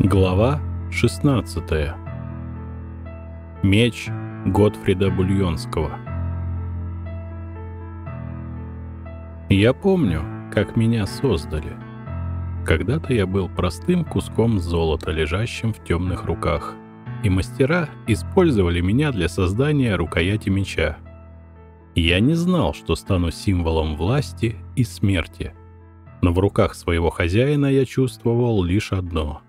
Глава 16. Меч Готфрида Бульонского. Я помню, как меня создали. Когда-то я был простым куском золота, лежащим в темных руках, и мастера использовали меня для создания рукояти меча. Я не знал, что стану символом власти и смерти, но в руках своего хозяина я чувствовал лишь одно —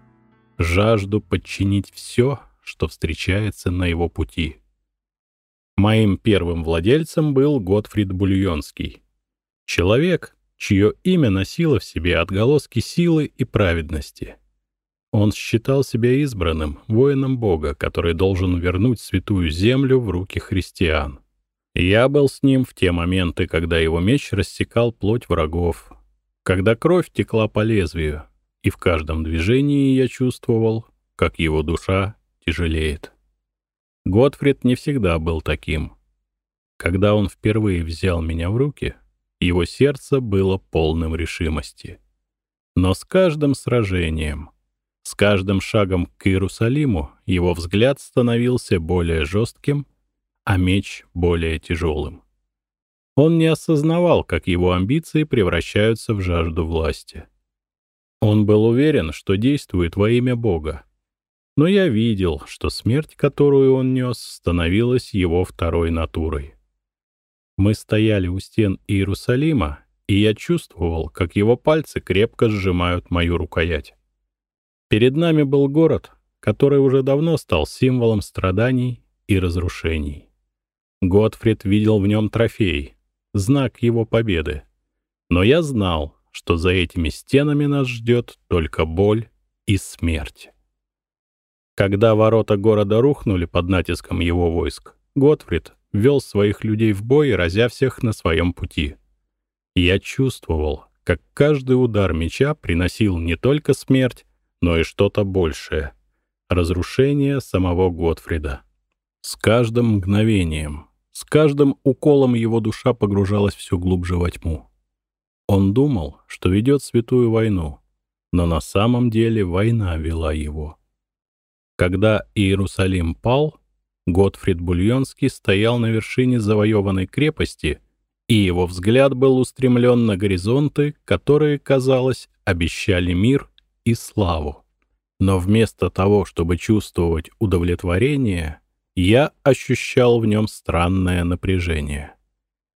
жажду подчинить все, что встречается на его пути. Моим первым владельцем был Готфрид Бульонский. Человек, чье имя носило в себе отголоски силы и праведности. Он считал себя избранным, воином Бога, который должен вернуть святую землю в руки христиан. Я был с ним в те моменты, когда его меч рассекал плоть врагов, когда кровь текла по лезвию, и в каждом движении я чувствовал, как его душа тяжелеет. Готфрид не всегда был таким. Когда он впервые взял меня в руки, его сердце было полным решимости. Но с каждым сражением, с каждым шагом к Иерусалиму его взгляд становился более жестким, а меч более тяжелым. Он не осознавал, как его амбиции превращаются в жажду власти. Он был уверен, что действует во имя Бога. Но я видел, что смерть, которую он нес, становилась его второй натурой. Мы стояли у стен Иерусалима, и я чувствовал, как его пальцы крепко сжимают мою рукоять. Перед нами был город, который уже давно стал символом страданий и разрушений. Готфрид видел в нем трофей, знак его победы. Но я знал, что за этими стенами нас ждет только боль и смерть. Когда ворота города рухнули под натиском его войск, Готфрид вел своих людей в бой, разя всех на своем пути. Я чувствовал, как каждый удар меча приносил не только смерть, но и что-то большее — разрушение самого Готфрида. С каждым мгновением, с каждым уколом его душа погружалась все глубже во тьму. Он думал, что ведет святую войну, но на самом деле война вела его. Когда Иерусалим пал, Готфрид Бульонский стоял на вершине завоеванной крепости, и его взгляд был устремлен на горизонты, которые, казалось, обещали мир и славу. Но вместо того, чтобы чувствовать удовлетворение, я ощущал в нем странное напряжение.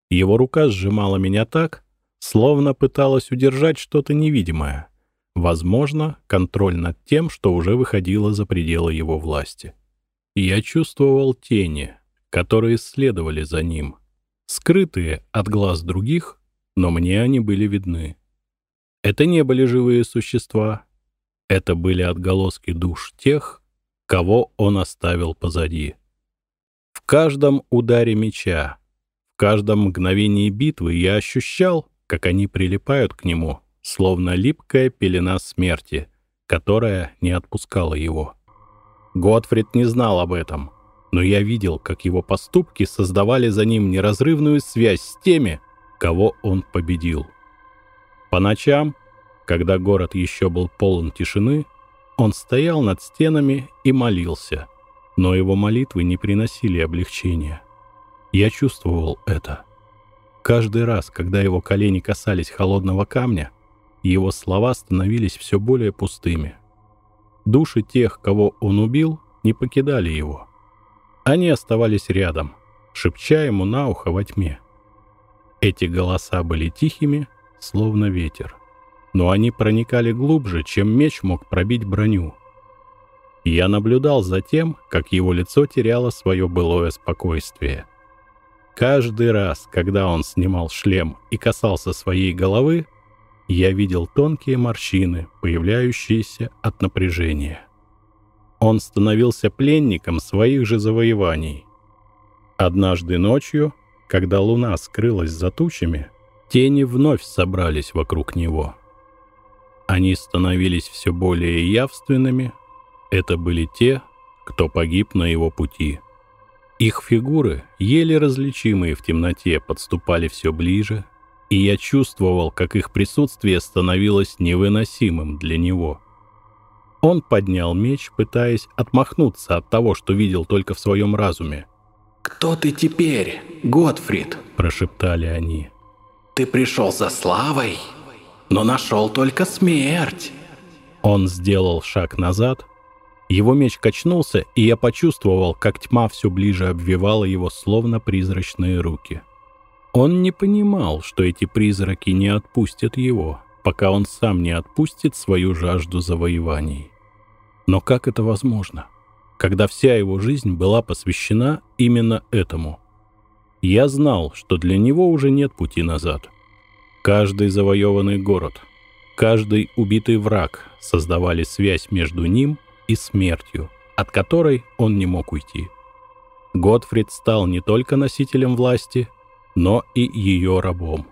Его рука сжимала меня так, словно пыталась удержать что-то невидимое, возможно, контроль над тем, что уже выходило за пределы его власти. Я чувствовал тени, которые следовали за ним, скрытые от глаз других, но мне они были видны. Это не были живые существа, это были отголоски душ тех, кого он оставил позади. В каждом ударе меча, в каждом мгновении битвы я ощущал, как они прилипают к нему, словно липкая пелена смерти, которая не отпускала его. Готфрид не знал об этом, но я видел, как его поступки создавали за ним неразрывную связь с теми, кого он победил. По ночам, когда город еще был полон тишины, он стоял над стенами и молился, но его молитвы не приносили облегчения. Я чувствовал это. Каждый раз, когда его колени касались холодного камня, его слова становились все более пустыми. Души тех, кого он убил, не покидали его. Они оставались рядом, шепча ему на ухо во тьме. Эти голоса были тихими, словно ветер, но они проникали глубже, чем меч мог пробить броню. Я наблюдал за тем, как его лицо теряло свое былое спокойствие — Каждый раз, когда он снимал шлем и касался своей головы, я видел тонкие морщины, появляющиеся от напряжения. Он становился пленником своих же завоеваний. Однажды ночью, когда луна скрылась за тучами, тени вновь собрались вокруг него. Они становились все более явственными. Это были те, кто погиб на его пути. Их фигуры, еле различимые в темноте, подступали все ближе, и я чувствовал, как их присутствие становилось невыносимым для него. Он поднял меч, пытаясь отмахнуться от того, что видел только в своем разуме. «Кто ты теперь, Готфрид?» – прошептали они. «Ты пришел за славой, но нашел только смерть». Он сделал шаг назад. Его меч качнулся, и я почувствовал, как тьма все ближе обвивала его, словно призрачные руки. Он не понимал, что эти призраки не отпустят его, пока он сам не отпустит свою жажду завоеваний. Но как это возможно, когда вся его жизнь была посвящена именно этому? Я знал, что для него уже нет пути назад. Каждый завоеванный город — Каждый убитый враг создавали связь между ним и смертью, от которой он не мог уйти. Готфрид стал не только носителем власти, но и ее рабом.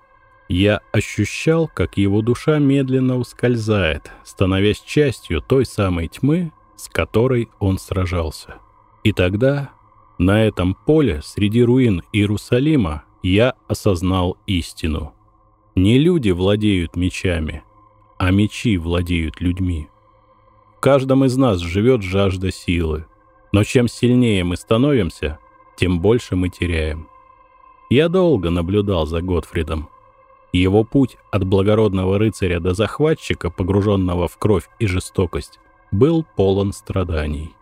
Я ощущал, как его душа медленно ускользает, становясь частью той самой тьмы, с которой он сражался. И тогда, на этом поле, среди руин Иерусалима, я осознал истину. Не люди владеют мечами — а мечи владеют людьми. Каждом из нас живет жажда силы, но чем сильнее мы становимся, тем больше мы теряем. Я долго наблюдал за Готфридом. Его путь от благородного рыцаря до захватчика, погруженного в кровь и жестокость, был полон страданий.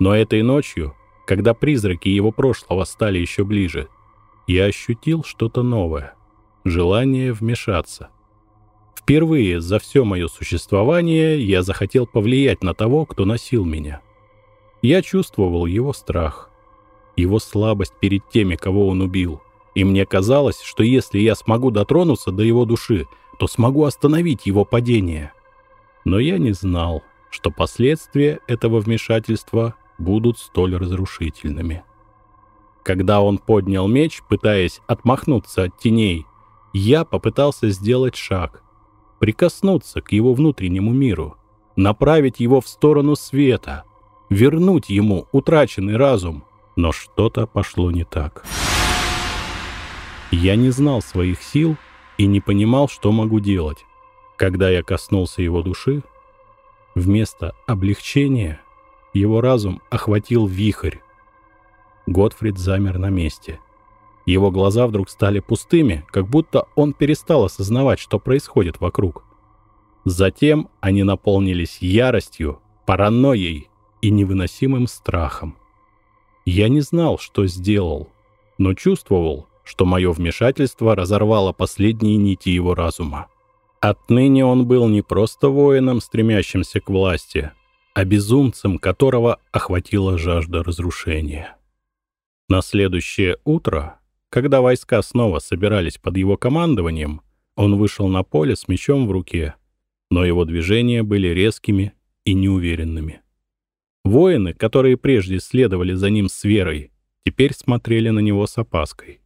Но этой ночью, когда призраки его прошлого стали еще ближе, я ощутил что-то новое — желание вмешаться — Впервые за все мое существование я захотел повлиять на того, кто носил меня. Я чувствовал его страх, его слабость перед теми, кого он убил, и мне казалось, что если я смогу дотронуться до его души, то смогу остановить его падение. Но я не знал, что последствия этого вмешательства будут столь разрушительными. Когда он поднял меч, пытаясь отмахнуться от теней, я попытался сделать шаг — прикоснуться к его внутреннему миру, направить его в сторону света, вернуть ему утраченный разум, но что-то пошло не так. Я не знал своих сил и не понимал, что могу делать. Когда я коснулся его души, вместо облегчения его разум охватил вихрь. Готфрид замер на месте — его глаза вдруг стали пустыми, как будто он перестал осознавать, что происходит вокруг. Затем они наполнились яростью, паранойей и невыносимым страхом. Я не знал, что сделал, но чувствовал, что мое вмешательство разорвало последние нити его разума. Отныне он был не просто воином, стремящимся к власти, а безумцем, которого охватила жажда разрушения. На следующее утро когда войска снова собирались под его командованием, он вышел на поле с мечом в руке, но его движения были резкими и неуверенными. Воины, которые прежде следовали за ним с верой, теперь смотрели на него с опаской.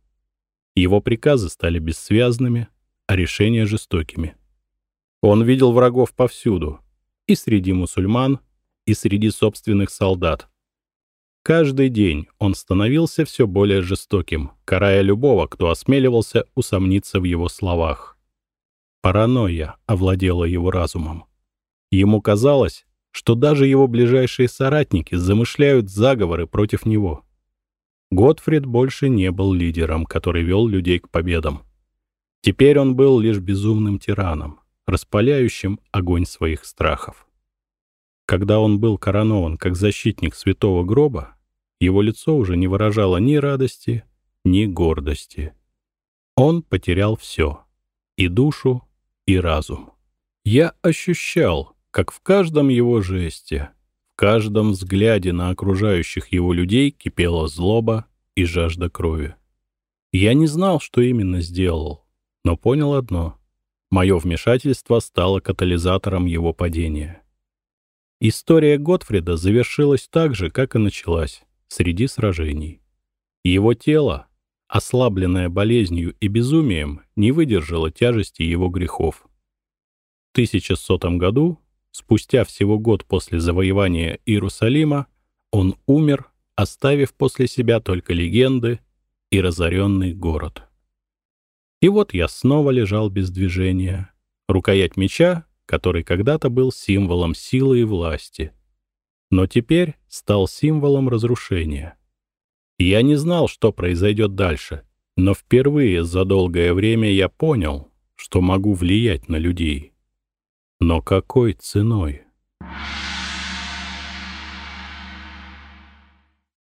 Его приказы стали бессвязными, а решения жестокими. Он видел врагов повсюду, и среди мусульман, и среди собственных солдат, Каждый день он становился все более жестоким, карая любого, кто осмеливался усомниться в его словах. Паранойя овладела его разумом. Ему казалось, что даже его ближайшие соратники замышляют заговоры против него. Готфрид больше не был лидером, который вел людей к победам. Теперь он был лишь безумным тираном, распаляющим огонь своих страхов. Когда он был коронован как защитник святого гроба, его лицо уже не выражало ни радости, ни гордости. Он потерял все — и душу, и разум. Я ощущал, как в каждом его жесте, в каждом взгляде на окружающих его людей кипела злоба и жажда крови. Я не знал, что именно сделал, но понял одно — мое вмешательство стало катализатором его падения. История Готфрида завершилась так же, как и началась, среди сражений. Его тело, ослабленное болезнью и безумием, не выдержало тяжести его грехов. В 1100 году, спустя всего год после завоевания Иерусалима, он умер, оставив после себя только легенды и разоренный город. И вот я снова лежал без движения. Рукоять меча, который когда-то был символом силы и власти, но теперь стал символом разрушения. Я не знал, что произойдет дальше, но впервые за долгое время я понял, что могу влиять на людей. Но какой ценой?